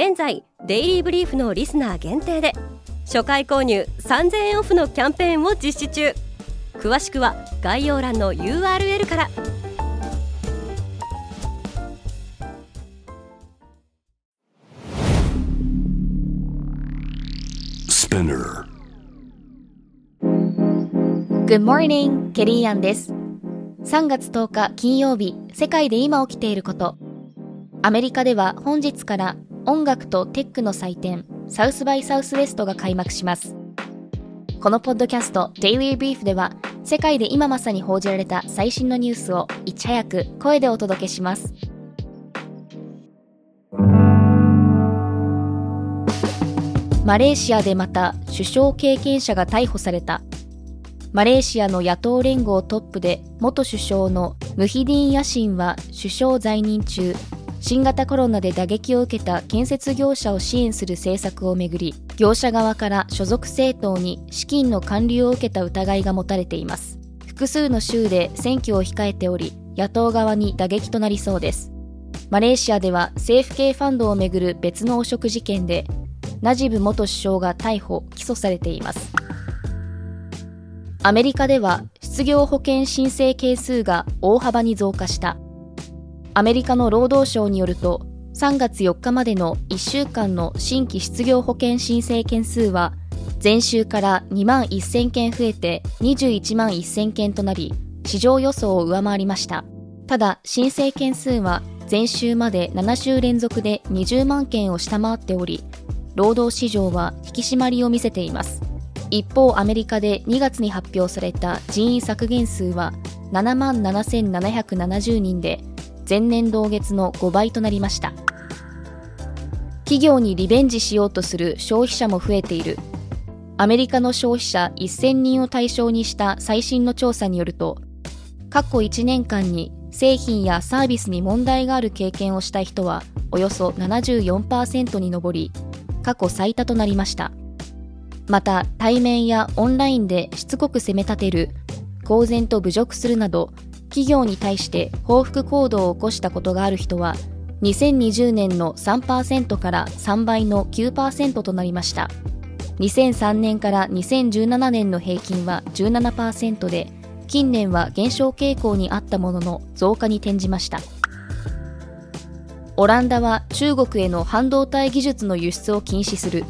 現在デイリーブリーフのリスナー限定で初回購入3000円オフのキャンペーンを実施中。詳しくは概要欄の URL からス p ナー Good morning, ケリーアンです。3月10日金曜日世界で今起きていること。アメリカでは本日から音楽とテックの祭典サウスバイサウスウェストが開幕します。このポッドキャスト Daily Brief では世界で今まさに報じられた最新のニュースをいち早く声でお届けします。マレーシアでまた首相経験者が逮捕された。マレーシアの野党連合トップで元首相のムヒディン・ヤシンは首相在任中。新型コロナで打撃を受けた建設業者を支援する政策をめぐり業者側から所属政党に資金の還流を受けた疑いが持たれています。複数の州で選挙を控えており野党側に打撃となりそうです。マレーシアでは政府系ファンドをめぐる別の汚職事件でナジブ元首相が逮捕・起訴されています。アメリカでは失業保険申請件数が大幅に増加した。アメリカの労働省によると3月4日までの1週間の新規失業保険申請件数は前週から2万1000件増えて21万1000件となり市場予想を上回りました。ただ申請件数は前週まで7週連続で20万件を下回っており労働市場は引き締まりを見せています。一方アメリカで2月に発表された人員削減数は7万7770人で前年同月の5倍となりました。企業にリベンジしようとする消費者も増えている。アメリカの消費者1000人を対象にした最新の調査によると過去1年間に製品やサービスに問題がある経験をした人はおよそ74%に上り過去最多となりました。また対面やオンラインでしつこく責め立てる公然と侮辱するなど企業に対して報復行動を起こしたことがある人は2020年の3%から3倍の9%となりました。2003年から2017年の平均は17%で近年は減少傾向にあったものの増加に転じました。オランダは中国への半導体技術の輸出を禁止する。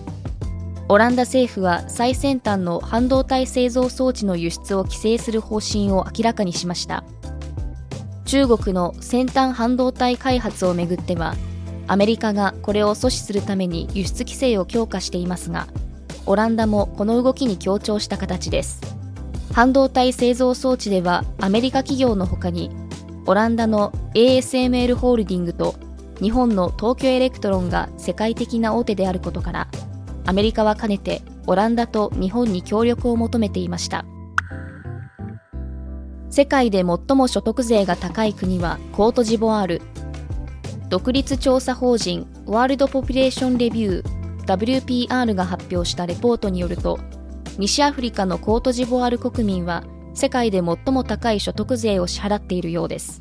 オランダ政府は最先端の半導体製造装置の輸出を規制する方針を明らかにしました。中国の先端半導体開発をめぐってはアメリカがこれを阻止するために輸出規制を強化していますがオランダもこの動きに協調した形です。半導体製造装置ではアメリカ企業のほかにオランダの ASML ホールディングと日本の東京エレクトロンが世界的な大手であることからアメリカはかねてオランダと日本に協力を求めていました。世界で最も所得税が高い国はコートジボワール。独立調査法人ワールドポピュレーションレビュー WPR が発表したレポートによると西アフリカのコートジボワール国民は世界で最も高い所得税を支払っているようです。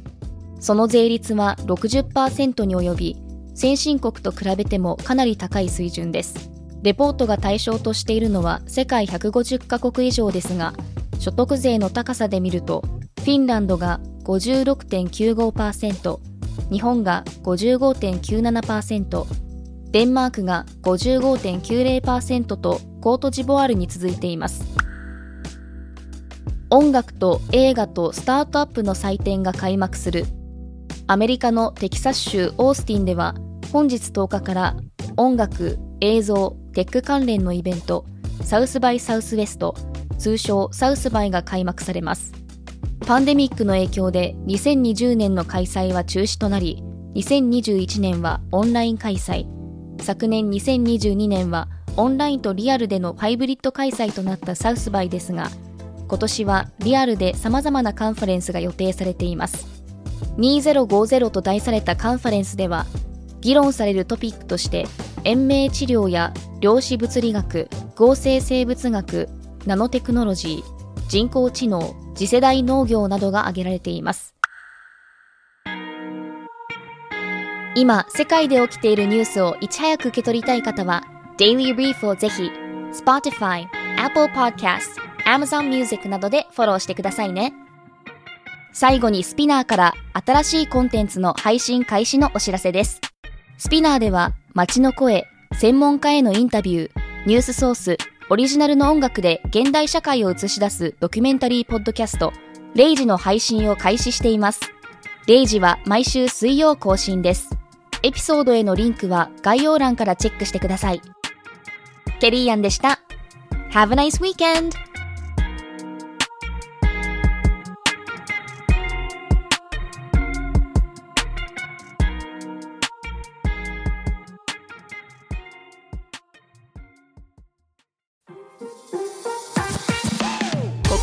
その税率は60%に及び先進国と比べてもかなり高い水準です。レポートが対象としているのは世界150カ国以上ですが所得税の高さで見るとフィンランドが56.95%、日本が55.97%、デンマークが55.90%とコートジボワールに続いています。音楽と映画とスタートアップの祭典が開幕する。アメリカのテキサス州オースティンでは本日10日から音楽、映像、テック関連のイベント、サウスバイサウスウェスト、通称サウスバイが開幕されます。パンデミックの影響で2020年の開催は中止となり、2021年はオンライン開催、昨年2022年はオンラインとリアルでのハイブリッド開催となったサウスバイですが、今年はリアルで様々なカンファレンスが予定されています。2050と題されたカンファレンスでは、議論されるトピックとして、延命治療や量子物理学、合成生物学、ナノテクノロジー、人工知能、次世代農業などが挙げられています。今、世界で起きているニュースをいち早く受け取りたい方は、Daily Brief をぜひ、Spotify、Apple Podcast、Amazon Music などでフォローしてくださいね。最後にスピナーから新しいコンテンツの配信開始のお知らせです。スピナーでは街の声、専門家へのインタビュー、ニュースソース、オリジナルの音楽で現代社会を映し出すドキュメンタリーポッドキャスト、レイジの配信を開始しています。レイジは毎週水曜更新です。エピソードへのリンクは概要欄からチェックしてください。ケリーアンでした。Have a nice weekend!